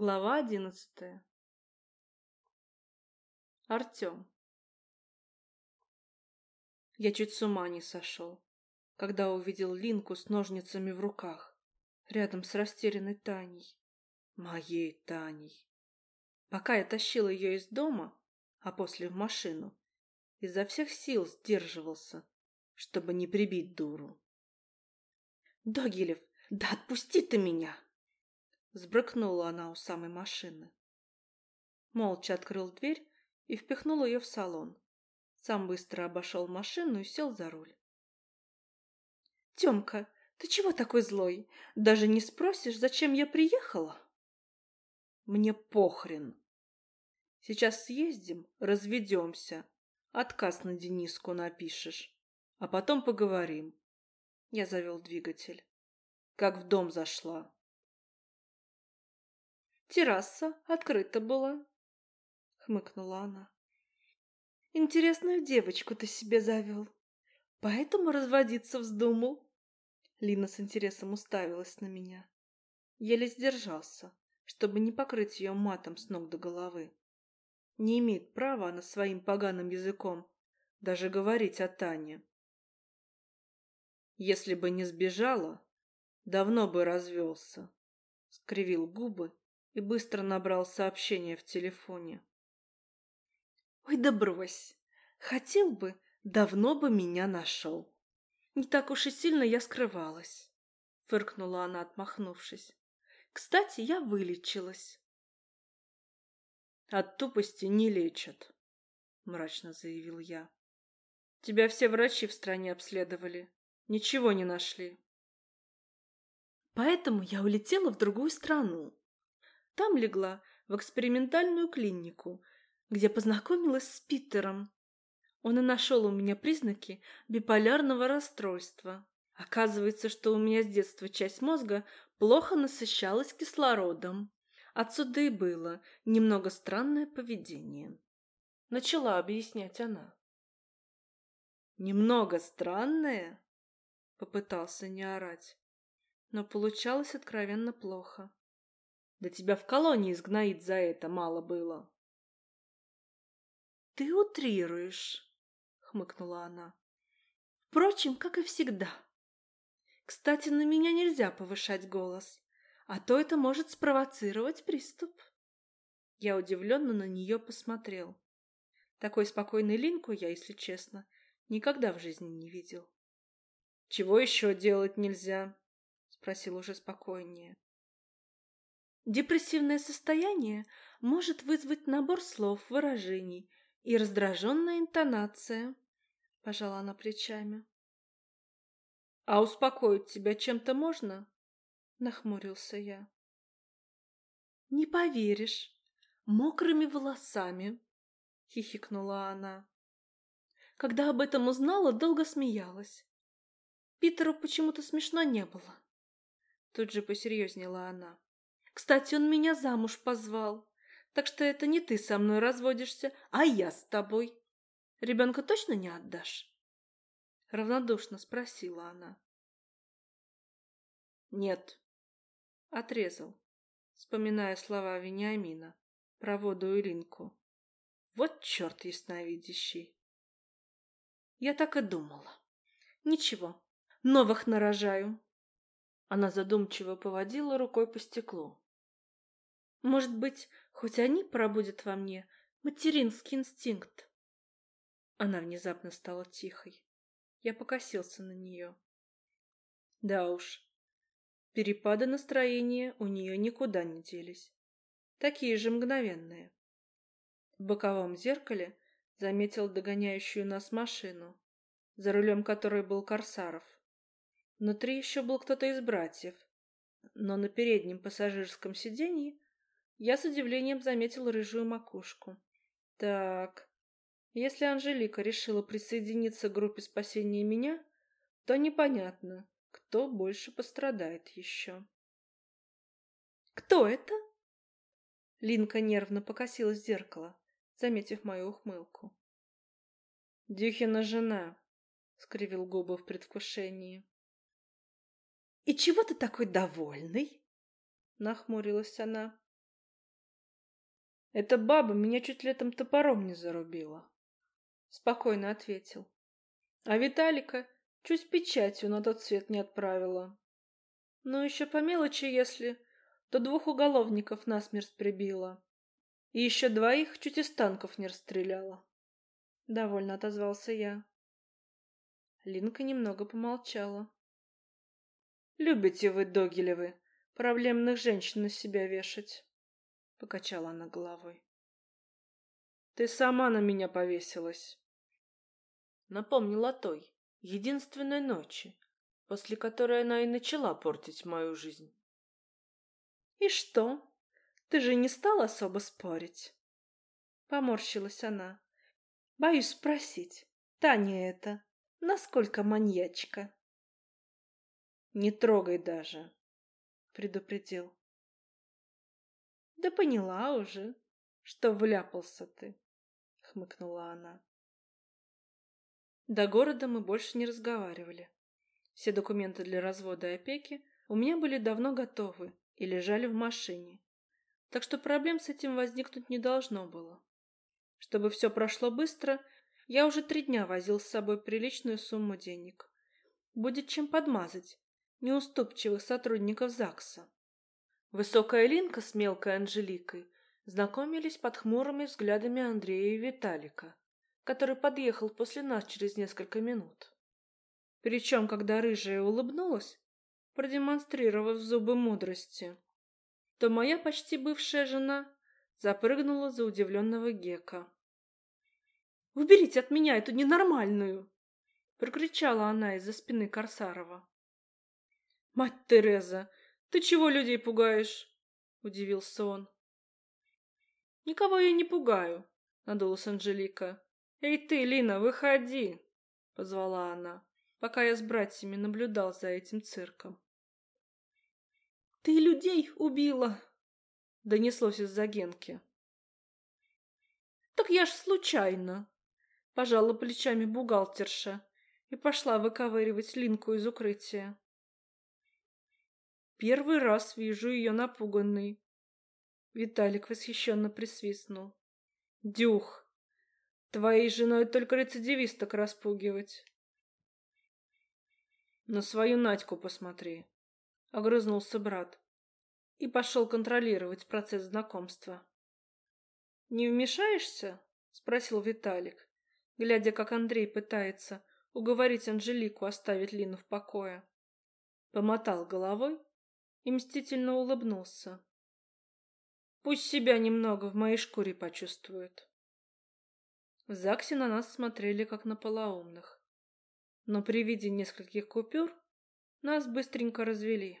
Глава одиннадцатая. Артем. Я чуть с ума не сошел, когда увидел Линку с ножницами в руках, рядом с растерянной Таней. Моей Таней. Пока я тащил ее из дома, а после в машину, изо всех сил сдерживался, чтобы не прибить дуру. «Догилев, да отпусти ты меня!» Сбрыкнула она у самой машины. Молча открыл дверь и впихнул ее в салон. Сам быстро обошел машину и сел за руль. «Темка, ты чего такой злой? Даже не спросишь, зачем я приехала?» «Мне похрен. Сейчас съездим, разведемся. Отказ на Дениску напишешь. А потом поговорим». Я завел двигатель. Как в дом зашла. Терраса открыта была, хмыкнула она. Интересную девочку ты себе завел. Поэтому разводиться вздумал. Лина с интересом уставилась на меня. Еле сдержался, чтобы не покрыть ее матом с ног до головы. Не имеет права она своим поганым языком даже говорить о Тане. Если бы не сбежала, давно бы развелся. Скривил губы и быстро набрал сообщение в телефоне. «Ой, да брось! Хотел бы, давно бы меня нашел. Не так уж и сильно я скрывалась», — фыркнула она, отмахнувшись. «Кстати, я вылечилась». «От тупости не лечат», — мрачно заявил я. «Тебя все врачи в стране обследовали. Ничего не нашли». «Поэтому я улетела в другую страну», там легла в экспериментальную клинику, где познакомилась с Питером. Он и нашел у меня признаки биполярного расстройства. Оказывается, что у меня с детства часть мозга плохо насыщалась кислородом. Отсюда и было немного странное поведение. Начала объяснять она. «Немного странное?» Попытался не орать, но получалось откровенно плохо. Да тебя в колонии сгноит за это мало было. Ты утрируешь, хмыкнула она. Впрочем, как и всегда. Кстати, на меня нельзя повышать голос, а то это может спровоцировать приступ. Я удивленно на нее посмотрел. Такой спокойной Линку я, если честно, никогда в жизни не видел. «Чего еще делать нельзя?» — спросил уже спокойнее. Депрессивное состояние может вызвать набор слов, выражений и раздраженная интонация, — пожала она плечами. — А успокоить тебя чем-то можно? — нахмурился я. — Не поверишь, мокрыми волосами, — хихикнула она. Когда об этом узнала, долго смеялась. Питеру почему-то смешно не было. Тут же посерьезнела она. Кстати, он меня замуж позвал. Так что это не ты со мной разводишься, а я с тобой. Ребенка точно не отдашь? Равнодушно спросила она. Нет. Отрезал, вспоминая слова Вениамина про воду Иринку. Вот черт ясновидящий. Я так и думала. Ничего, новых нарожаю. Она задумчиво поводила рукой по стеклу. Может быть, хоть они пробудят во мне материнский инстинкт. Она внезапно стала тихой. Я покосился на нее. Да уж, перепады настроения у нее никуда не делись. Такие же мгновенные. В боковом зеркале заметил догоняющую нас машину, за рулем которой был Корсаров. Внутри еще был кто-то из братьев, но на переднем пассажирском сиденье я с удивлением заметил рыжую макушку. Так, если Анжелика решила присоединиться к группе спасения меня, то непонятно, кто больше пострадает еще. «Кто это?» Линка нервно покосилась в зеркало, заметив мою ухмылку. «Дюхина жена», — скривил губы в предвкушении. «И чего ты такой довольный?» — нахмурилась она. Эта баба меня чуть летом топором не зарубила. Спокойно ответил. А Виталика чуть печатью на тот свет не отправила. Ну, еще по мелочи, если, то двух уголовников насмерть прибила. И еще двоих чуть из танков не расстреляла. Довольно отозвался я. Линка немного помолчала. «Любите вы, Догилевы, проблемных женщин на себя вешать?» Покачала она головой. «Ты сама на меня повесилась!» Напомнила той, единственной ночи, после которой она и начала портить мою жизнь. «И что? Ты же не стал особо спорить?» Поморщилась она. «Боюсь спросить, Таня это, насколько маньячка?» «Не трогай даже», — предупредил. «Да поняла уже, что вляпался ты», — хмыкнула она. До города мы больше не разговаривали. Все документы для развода и опеки у меня были давно готовы и лежали в машине. Так что проблем с этим возникнуть не должно было. Чтобы все прошло быстро, я уже три дня возил с собой приличную сумму денег. Будет чем подмазать неуступчивых сотрудников ЗАГСа. Высокая Линка с мелкой Анжеликой знакомились под хмурыми взглядами Андрея и Виталика, который подъехал после нас через несколько минут. Причем, когда рыжая улыбнулась, продемонстрировав зубы мудрости, то моя почти бывшая жена запрыгнула за удивленного Гека. «Уберите от меня эту ненормальную!» — прокричала она из-за спины Корсарова. «Мать Тереза, ты чего людей пугаешь?» — удивился он. «Никого я не пугаю», — надулась Анжелика. «Эй ты, Лина, выходи!» — позвала она пока я с братьями наблюдал за этим цирком. «Ты людей убила!» — донеслось из-за Генки. «Так я ж случайно!» — пожала плечами бухгалтерша и пошла выковыривать Линку из укрытия. Первый раз вижу ее напуганной. Виталик восхищенно присвистнул. «Дюх! Твоей женой только рецидивисток распугивать!» На свою Надьку посмотри, — огрызнулся брат и пошел контролировать процесс знакомства. «Не вмешаешься?» — спросил Виталик, глядя, как Андрей пытается уговорить Анжелику оставить Лину в покое. Помотал головой и мстительно улыбнулся. «Пусть себя немного в моей шкуре почувствует». В ЗАГСе на нас смотрели, как на полоумных но при виде нескольких купюр нас быстренько развели.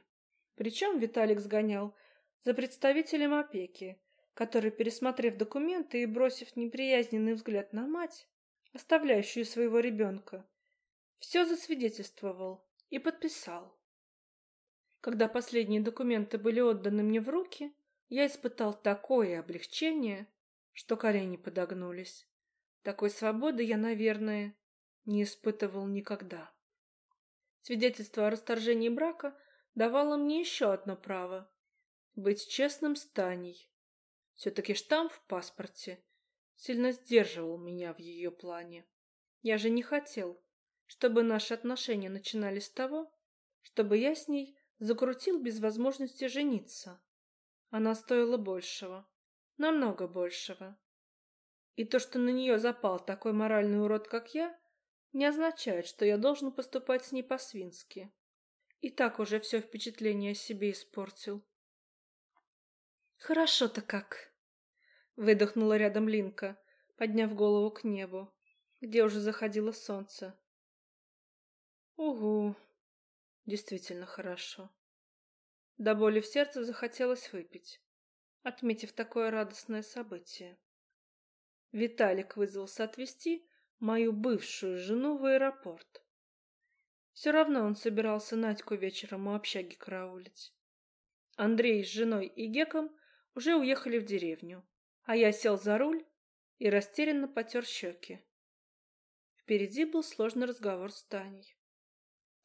Причем Виталик сгонял за представителем опеки, который, пересмотрев документы и бросив неприязненный взгляд на мать, оставляющую своего ребенка, все засвидетельствовал и подписал. Когда последние документы были отданы мне в руки, я испытал такое облегчение, что колени подогнулись. Такой свободы я, наверное, не испытывал никогда. Свидетельство о расторжении брака давало мне еще одно право — быть честным с Таней. Все-таки штамп в паспорте сильно сдерживал меня в ее плане. Я же не хотел, чтобы наши отношения начинались с того, чтобы я с ней закрутил без возможности жениться. Она стоила большего, намного большего. И то, что на нее запал такой моральный урод, как я, не означает, что я должен поступать с ней по-свински. И так уже все впечатление о себе испортил. «Хорошо-то как!» — выдохнула рядом Линка, подняв голову к небу, где уже заходило солнце. «Угу, действительно хорошо». До боли в сердце захотелось выпить, отметив такое радостное событие. Виталик вызвался отвезти, мою бывшую жену в аэропорт. Все равно он собирался Надьку вечером у общаги караулить. Андрей с женой и Геком уже уехали в деревню, а я сел за руль и растерянно потер щеки. Впереди был сложный разговор с Таней.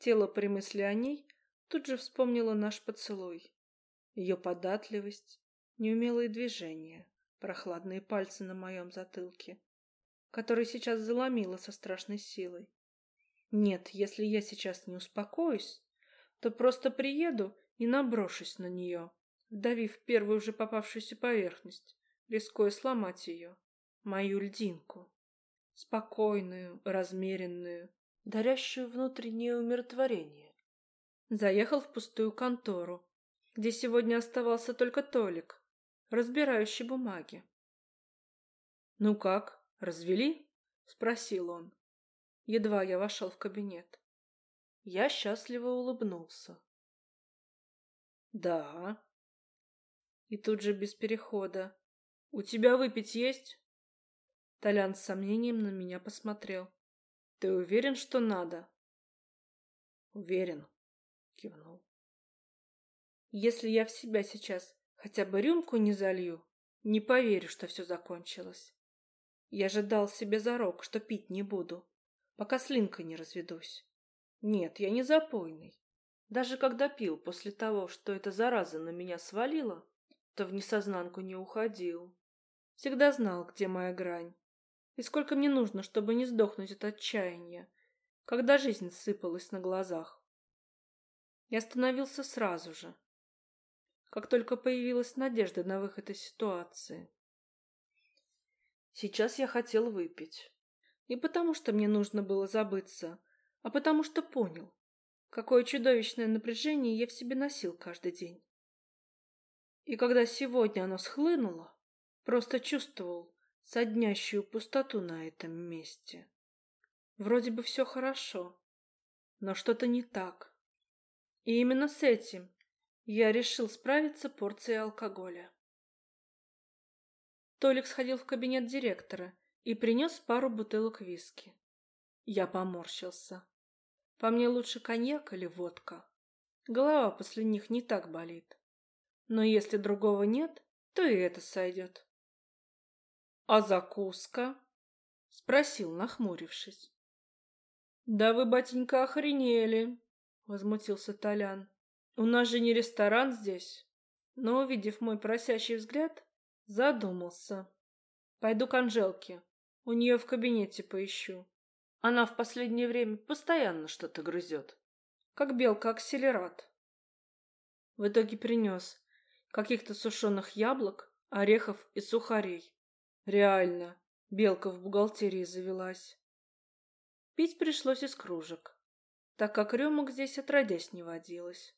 Тело при мысли о ней тут же вспомнило наш поцелуй, ее податливость, неумелые движения, прохладные пальцы на моем затылке, который сейчас заломило со страшной силой. Нет, если я сейчас не успокоюсь, то просто приеду и наброшусь на нее, вдавив первую же попавшуюся поверхность, рискуя сломать ее, мою льдинку. Спокойную, размеренную, дарящую внутреннее умиротворение. Заехал в пустую контору, где сегодня оставался только Толик, разбирающий бумаги. «Ну как, развели?» — спросил он. Едва я вошел в кабинет. Я счастливо улыбнулся. «Да». И тут же без перехода. «У тебя выпить есть?» Толян с сомнением на меня посмотрел. «Ты уверен, что надо?» «Уверен», — кивнул. «Если я в себя сейчас хотя бы рюмку не залью, не поверю, что все закончилось. Я же дал себе зарок, что пить не буду, пока с Линкой не разведусь. Нет, я не запойный. Даже когда пил после того, что эта зараза на меня свалила, то в несознанку не уходил. Всегда знал, где моя грань. И сколько мне нужно, чтобы не сдохнуть от отчаяния, когда жизнь сыпалась на глазах. Я остановился сразу же, как только появилась надежда на выход из ситуации. Сейчас я хотел выпить. Не потому, что мне нужно было забыться, а потому что понял, какое чудовищное напряжение я в себе носил каждый день. И когда сегодня оно схлынуло, просто чувствовал соднящую пустоту на этом месте. Вроде бы все хорошо, но что-то не так. И именно с этим я решил справиться порцией алкоголя. Толик сходил в кабинет директора и принес пару бутылок виски. Я поморщился. По мне лучше коньяк или водка. Голова после них не так болит. Но если другого нет, то и это сойдет. — А закуска? — спросил, нахмурившись. — Да вы, батенька, охренели, — возмутился Толян. — У нас же не ресторан здесь. Но, увидев мой просящий взгляд, задумался. Пойду к Анжелке. У нее в кабинете поищу. Она в последнее время постоянно что-то грызет, как белка-акселерат. В итоге принес каких-то сушеных яблок, орехов и сухарей. Реально, белка в бухгалтерии завелась. Пить пришлось из кружек, так как рюмок здесь отродясь не водилось.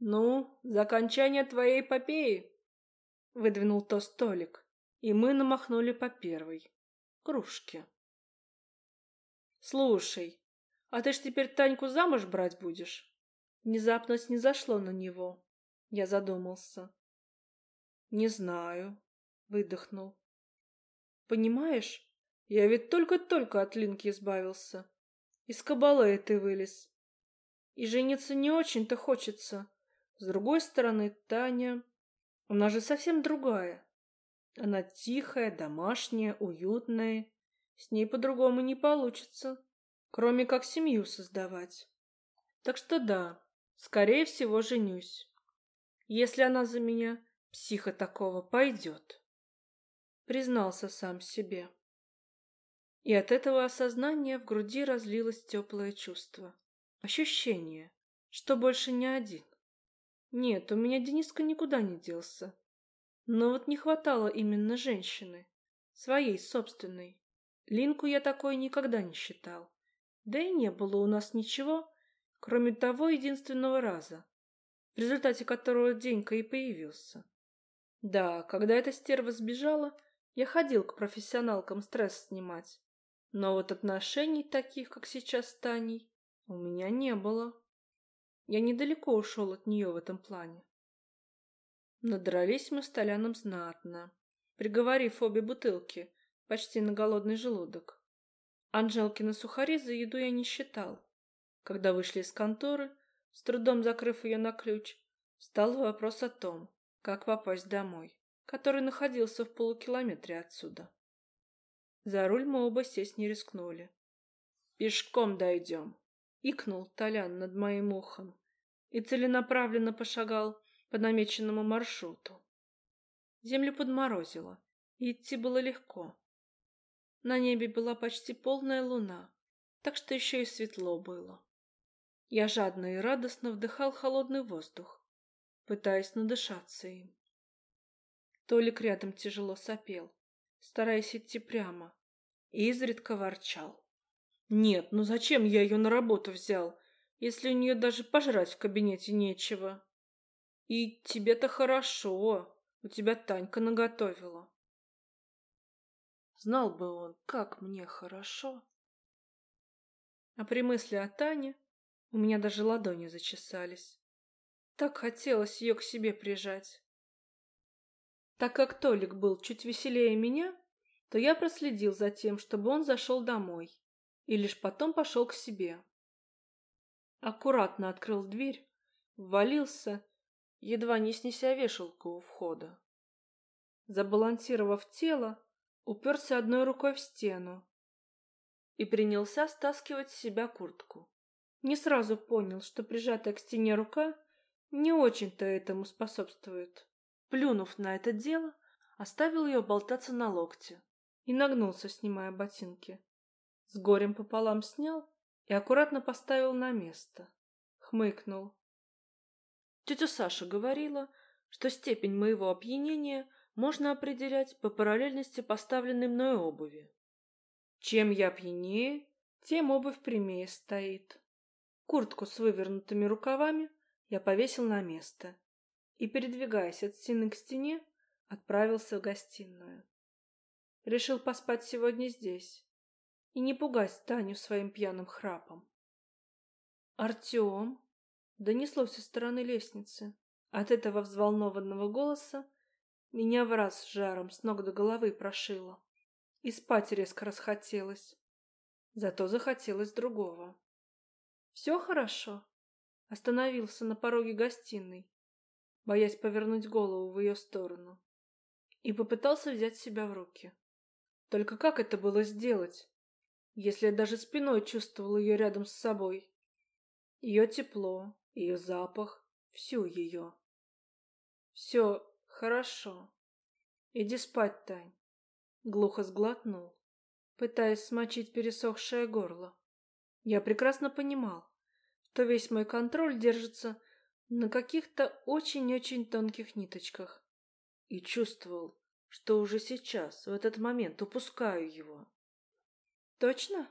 «Ну, за окончание твоей эпопеи!» — выдвинул то столик, и мы намахнули по первой кружке. «Слушай, а ты ж теперь Таньку замуж брать будешь?» Внезапно снизошло на него. Я задумался. «Не знаю», — выдохнул. «Понимаешь, я ведь только-только от Линки избавился. Из кабалы ты вылез. И жениться не очень-то хочется. С другой стороны, Таня... Она же совсем другая. Она тихая, домашняя, уютная. С ней по-другому не получится, кроме как семью создавать. Так что да, скорее всего, женюсь. Если она за меня, психа такого, пойдет. Признался сам себе. И от этого осознания в груди разлилось теплое чувство. Ощущение, что больше не один. Нет, у меня Дениска никуда не делся. Но вот не хватало именно женщины, своей собственной. Линку я такой никогда не считал. Да и не было у нас ничего, кроме того единственного раза, в результате которого Денька и появился. Да, когда эта стерва сбежала, я ходил к профессионалкам стресс снимать. Но вот отношений таких, как сейчас с Таней, у меня не было. Я недалеко ушел от нее в этом плане. Надрались мы с Толяном знатно, приговорив обе бутылки, почти на голодный желудок. Анжелкины сухари за еду я не считал. Когда вышли из конторы, с трудом закрыв ее на ключ, стал вопрос о том, как попасть домой, который находился в полукилометре отсюда. За руль мы оба сесть не рискнули. «Пешком дойдем», — икнул Толян над моим ухом и целенаправленно пошагал по намеченному маршруту. Землю подморозило, и идти было легко. На небе была почти полная луна, так что еще и светло было. Я жадно и радостно вдыхал холодный воздух, пытаясь надышаться им. Толик рядом тяжело сопел, стараясь идти прямо, и изредка ворчал. «Нет, ну зачем я ее на работу взял, если у нее даже пожрать в кабинете нечего? И тебе-то хорошо, у тебя Танька наготовила. Знал бы он, как мне хорошо. А при мысли о Тане у меня даже ладони зачесались. Так хотелось ее к себе прижать. Так как Толик был чуть веселее меня, то я проследил за тем, чтобы он зашел домой, и лишь потом пошел к себе. Аккуратно открыл дверь, ввалился едва не снеся вешалку у входа. Забалансировав тело, уперся одной рукой в стену и принялся стаскивать с себя куртку. Не сразу понял, что прижатая к стене рука не очень-то этому способствует. Плюнув на это дело, оставил ее болтаться на локте и нагнулся, снимая ботинки. С горем пополам снял и аккуратно поставил на место. Хмыкнул. Тетя Саша говорила, что степень моего опьянения можно определять по параллельности поставленной мной обуви. Чем я пьянее, тем обувь прямее стоит. Куртку с вывернутыми рукавами я повесил на место и, передвигаясь от стены к стене, отправился в гостиную. Решил поспать сегодня здесь и не пугать Таню своим пьяным храпом. «Артем!» донеслось со стороны лестницы. От этого взволнованного голоса меня в раз жаром с ног до головы прошило. И спать резко расхотелось. Зато захотелось другого. «Все хорошо?» Остановился на пороге гостиной, боясь повернуть голову в ее сторону. И попытался взять себя в руки. Только как это было сделать, если я даже спиной чувствовал ее рядом с собой? Ее тепло, ее запах, всю ее. Все хорошо. Иди спать, Тань. Глухо сглотнул, пытаясь смочить пересохшее горло. Я прекрасно понимал, что весь мой контроль держится на каких-то очень-очень тонких ниточках. И чувствовал, что уже сейчас, в этот момент, упускаю его. Точно?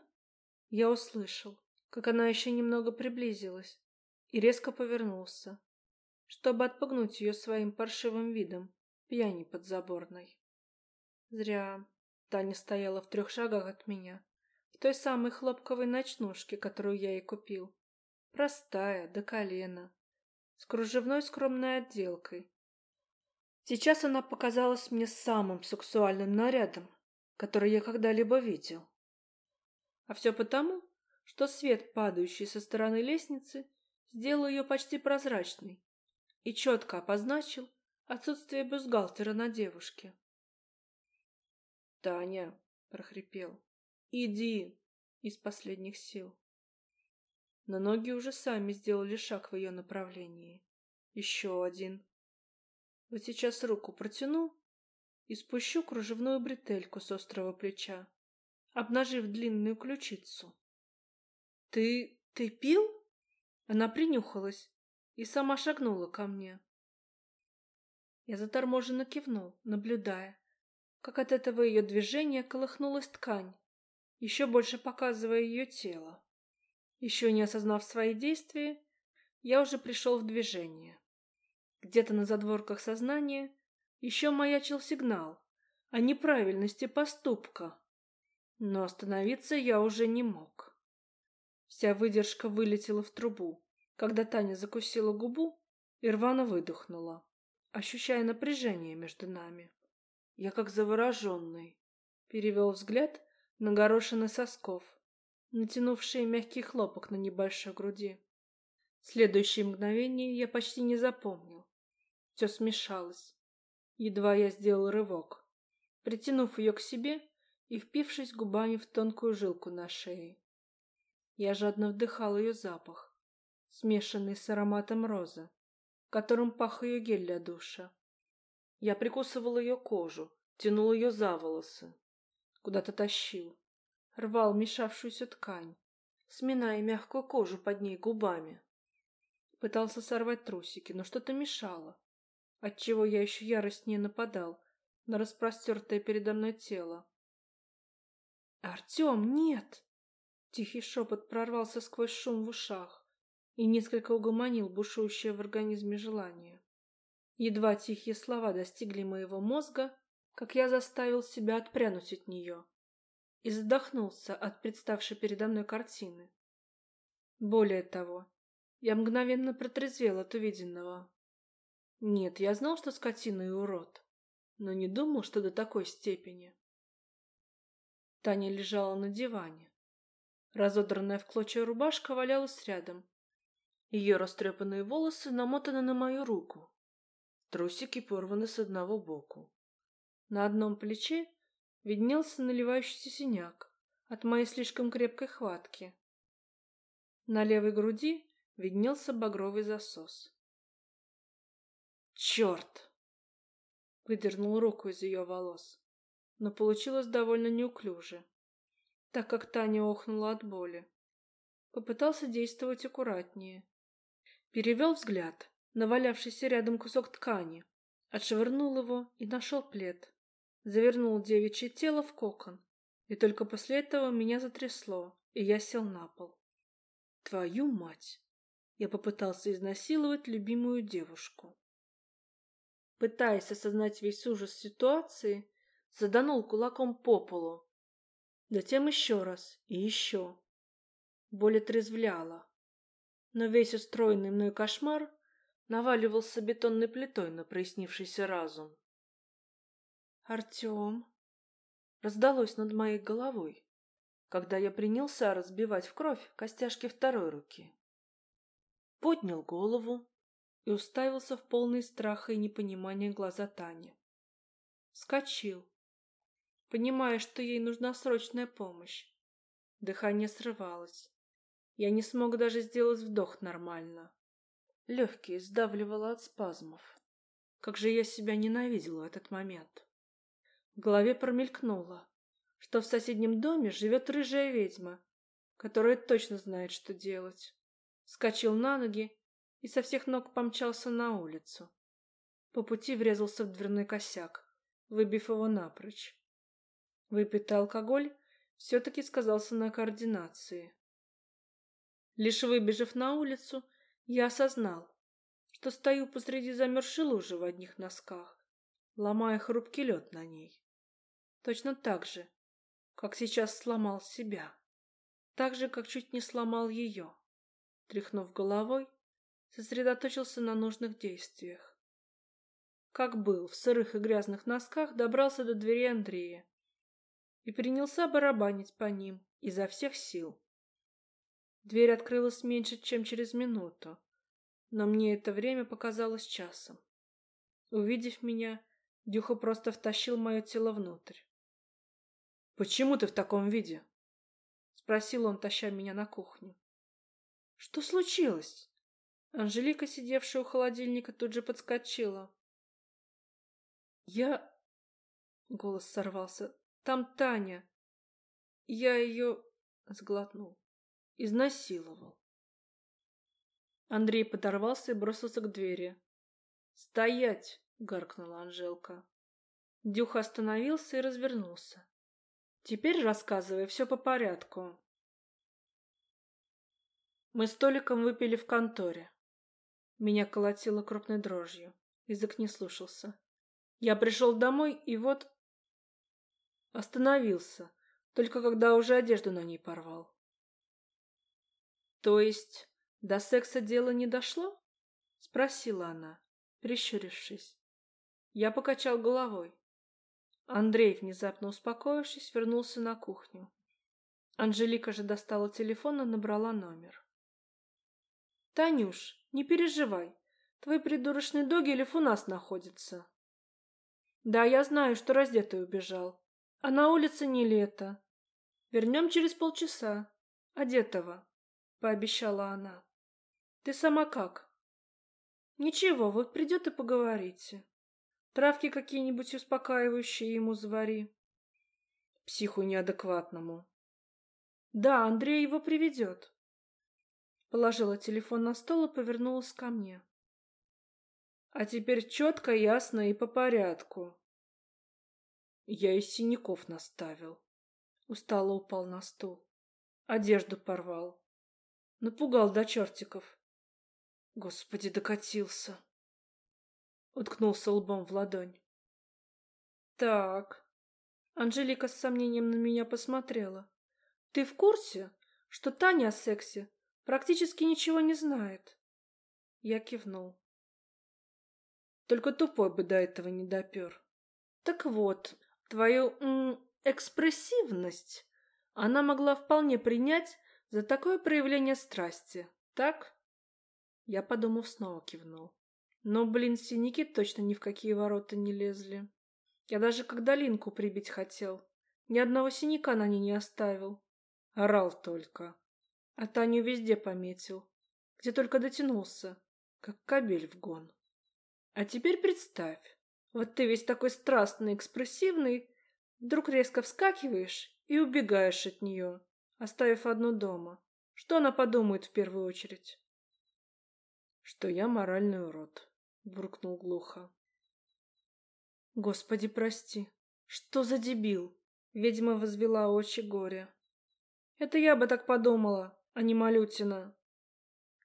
Я услышал, как она еще немного приблизилась, и резко повернулся, чтобы отпугнуть ее своим паршивым видом, пьяни подзаборной. Зря Таня стояла в трех шагах от меня, в той самой хлопковой ночнушке, которую я ей купил. Простая, до колена, с кружевной скромной отделкой. Сейчас она показалась мне самым сексуальным нарядом, который я когда-либо видел. А все потому, что свет, падающий со стороны лестницы, сделал ее почти прозрачной и четко обозначил отсутствие бюстгальтера на девушке. «Таня!» — прохрипел. «Иди!» из последних сил. Но ноги уже сами сделали шаг в ее направлении. Еще один. Вот сейчас руку протяну и спущу кружевную бретельку с острого плеча, обнажив длинную ключицу. «Ты... ты пил?» Она принюхалась и сама шагнула ко мне. Я заторможенно кивнул, наблюдая, как от этого ее движения колыхнулась ткань, еще больше показывая ее тело. Еще не осознав свои действия, я уже пришел в движение. Где-то на задворках сознания еще маячил сигнал о неправильности поступка, но остановиться я уже не мог. Вся выдержка вылетела в трубу, когда Таня закусила губу и рвано выдохнула, ощущая напряжение между нами. Я как завороженный перевел взгляд на горошины сосков, натянувшие мягкий хлопок на небольшой груди. Следующее мгновение я почти не запомнил. Все смешалось. Едва я сделал рывок, притянув ее к себе и впившись губами в тонкую жилку на шее. Я жадно вдыхал ее запах, смешанный с ароматом розы, которым пах ее гель для душа. Я прикусывал ее кожу, тянул ее за волосы. Куда-то тащил. Рвал мешавшуюся ткань, сминая мягкую кожу под ней губами. Пытался сорвать трусики, но что-то мешало, отчего я еще яростнее нападал на распростертое передо мной тело. «Артем, нет!» Тихий шепот прорвался сквозь шум в ушах и несколько угомонил бушующее в организме желание. Едва тихие слова достигли моего мозга, как я заставил себя отпрянуть от нее и задохнулся от представшей передо мной картины. Более того, я мгновенно протрезвел от увиденного. Нет, я знал, что скотина и урод, но не думал, что до такой степени. Таня лежала на диване. Разодранная в клочья рубашка валялась рядом. Ее растрепанные волосы намотаны на мою руку. Трусики порваны с одного боку. На одном плече виднелся наливающийся синяк от моей слишком крепкой хватки. На левой груди виднелся багровый засос. «Черт!» Выдернул руку из ее волос, но получилось довольно неуклюже, так как Таня охнула от боли. Попытался действовать аккуратнее. Перевел взгляд навалявшийся рядом кусок ткани, отшвырнул его и нашел плед. Завернул девичье тело в кокон, и только после этого меня затрясло, и я сел на пол. Твою мать! Я попытался изнасиловать любимую девушку. Пытаясь осознать весь ужас ситуации, заданул кулаком по полу. Затем еще раз и еще. Боль отрезвляла. Но весь устроенный мной кошмар наваливался бетонной плитой на прояснившийся разум. «Артем!» раздалось над моей головой, когда я принялся разбивать в кровь костяшки второй руки. Поднял голову и уставился в полный страха и непонимания глаза Тани. Вскочил, понимая, что ей нужна срочная помощь. Дыхание срывалось. Я не смог даже сделать вдох нормально. Легкие сдавливало от спазмов. Как же я себя ненавидел в этот момент. В голове промелькнуло, что в соседнем доме живет рыжая ведьма, которая точно знает, что делать. Скочил на ноги и со всех ног помчался на улицу. По пути врезался в дверной косяк, выбив его напрочь. Выпитый алкоголь все-таки сказался на координации. Лишь выбежав на улицу, я осознал, что стою посреди замерзшей лужи в одних носках, ломая хрупкий лед на ней. Точно так же, как сейчас сломал себя. Так же, как чуть не сломал ее. Тряхнув головой, сосредоточился на нужных действиях. Как был, в сырых и грязных носках добрался до двери Андрея и принялся барабанить по ним изо всех сил. Дверь открылась меньше, чем через минуту, но мне это время показалось часом. Увидев меня, Дюха просто втащил мое тело внутрь. «Почему ты в таком виде?» — спросил он, таща меня на кухню. «Что случилось?» Анжелика, сидевшая у холодильника, тут же подскочила. «Я...» — голос сорвался. «Там Таня. Я ее...» — сглотнул изнасиловал. Андрей подорвался и бросился к двери. «Стоять!» — гаркнула Анжелка. Дюха остановился и развернулся. «Теперь рассказывай все по порядку». Мы с Толиком выпили в конторе. Меня колотило крупной дрожью. Язык не слушался. Я пришел домой и вот... Остановился, только когда уже одежду на ней порвал. То есть до секса дело не дошло? Спросила она, прищурившись. Я покачал головой. Андрей, внезапно успокоившись, вернулся на кухню. Анжелика же достала телефон и набрала номер. «Танюш, не переживай. Твой придурочный Догилев у нас находится». «Да, я знаю, что раздетый убежал. А на улице не лето. Вернем через полчаса. Одетого пообещала она. Ты сама как? Ничего, вот придет и поговорите. Травки какие-нибудь успокаивающие ему завари. Психу неадекватному. Да, Андрей его приведет. Положила телефон на стол и повернулась ко мне. А теперь четко, ясно и по порядку. Я из синяков наставил. Устало упал на стул. Одежду порвал. Напугал до чертиков. Господи, докатился. Уткнулся лбом в ладонь. Так. Анжелика с сомнением на меня посмотрела. Ты в курсе, что Таня о сексе практически ничего не знает? Я кивнул. Только тупой бы до этого не допер. Так вот, твою м, экспрессивность она могла вполне принять за такое проявление страсти, так? Я, подумав, снова кивнул. Но, блин, синяки точно ни в какие ворота не лезли. Я даже когда Линку прибить хотел, ни одного синяка на ней не оставил. Орал только. А Таню везде пометил, где только дотянулся, как кабель в гон. А теперь представь, вот ты весь такой страстный, экспрессивный, вдруг резко вскакиваешь и убегаешь от нее, оставив одну дома. Что она подумает в первую очередь? Что я моральный урод, буркнул глухо. Господи, прости. Что за дебил? Ведьма возвела очи горя. Это я бы так подумала, а не Малютина.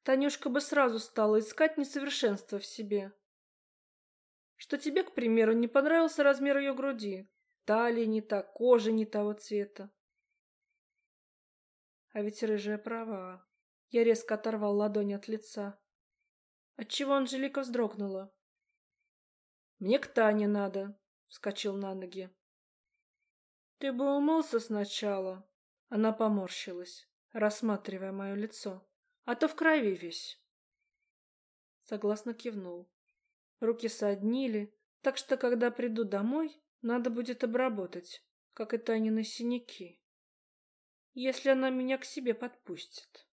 Танюшка бы сразу стала искать несовершенство в себе, что тебе, к примеру, не понравился размер ее груди, талия не та, кожа не того цвета. А ведь рыжая права. Я резко оторвал ладонь от лица. Отчего Анжелика вздрогнула. «Мне к Тане надо», — вскочил на ноги. «Ты бы умылся сначала», — она поморщилась, рассматривая мое лицо, «а то в крови весь». Согласно кивнул. Руки соднили, так что, когда приду домой, надо будет обработать, как и Танины синяки. Если она меня к себе подпустит.